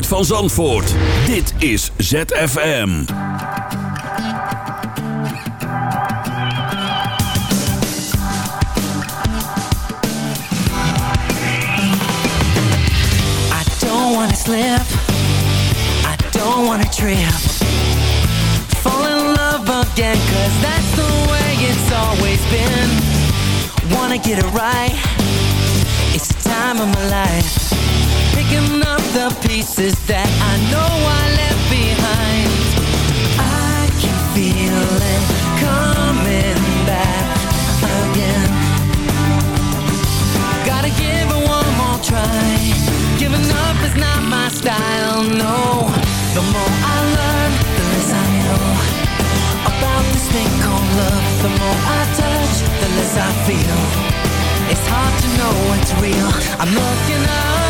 geluid van Zandvoort. Dit is ZFM. I don't wanna slip. I don't wanna trip. Fall in love again, cause that's the way it's always been. Wanna get it right. It's the time of my life. Picking up the pieces that I know I left behind. I can feel it coming back again. Gotta give it one more try. Giving up is not my style, no. The more I learn, the less I know about this thing called love. The more I touch, the less I feel. It's hard to know what's real. I'm looking up,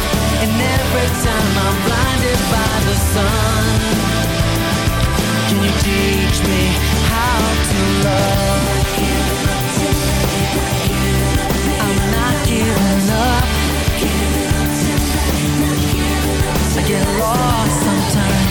and every time I'm blinded by the sun Can you teach me how to love? I'm not giving up I get lost sometimes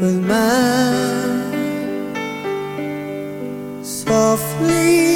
With mine. Softly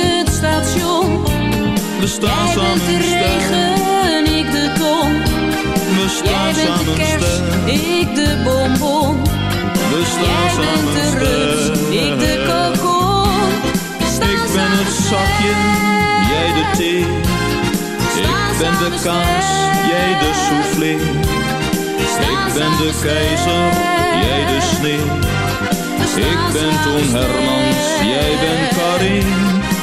station. We staan Jij samen bent de regen, ik de ton. We Jij staan bent de kerst, ik de bonbon. We staan Jij bent de rust, ik de kokon. Ik ben het zakje, jij de thee. Ik ben de kaas, jij de soufflé. Ik ben de keizer, jij de sneeuw. Ik ben Toon Hermans, jij bent Karin.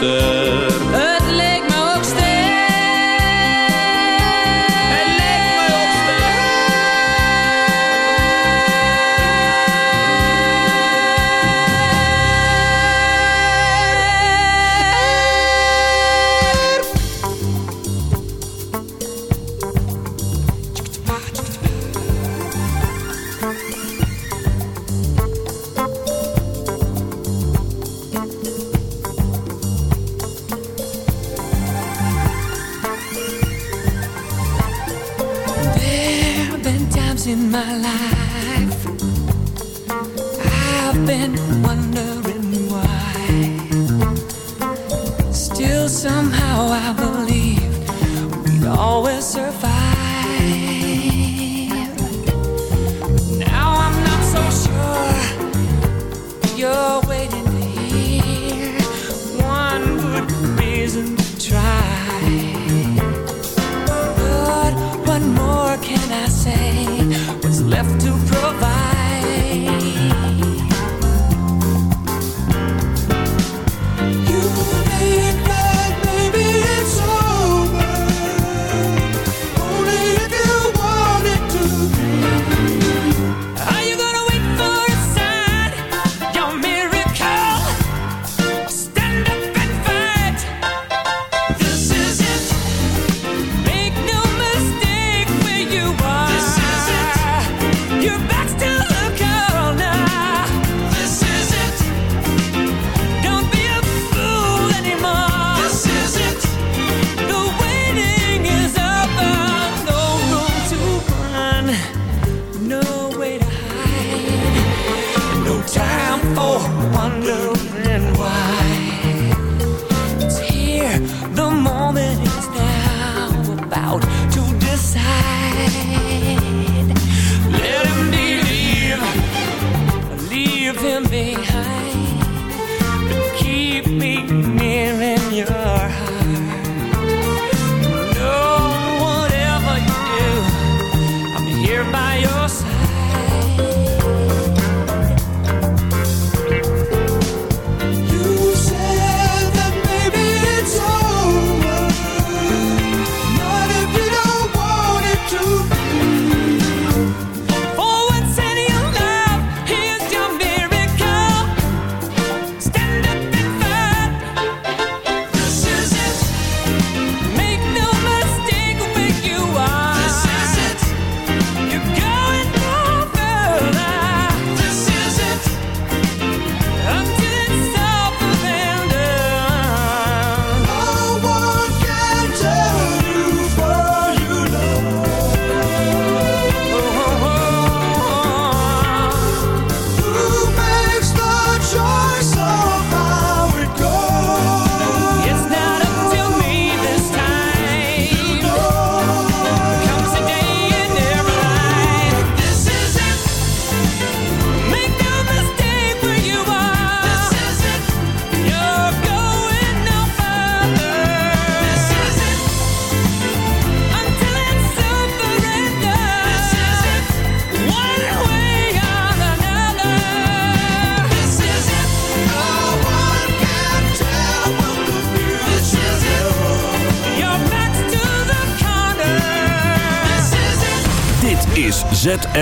leek my life